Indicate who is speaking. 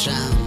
Speaker 1: shine.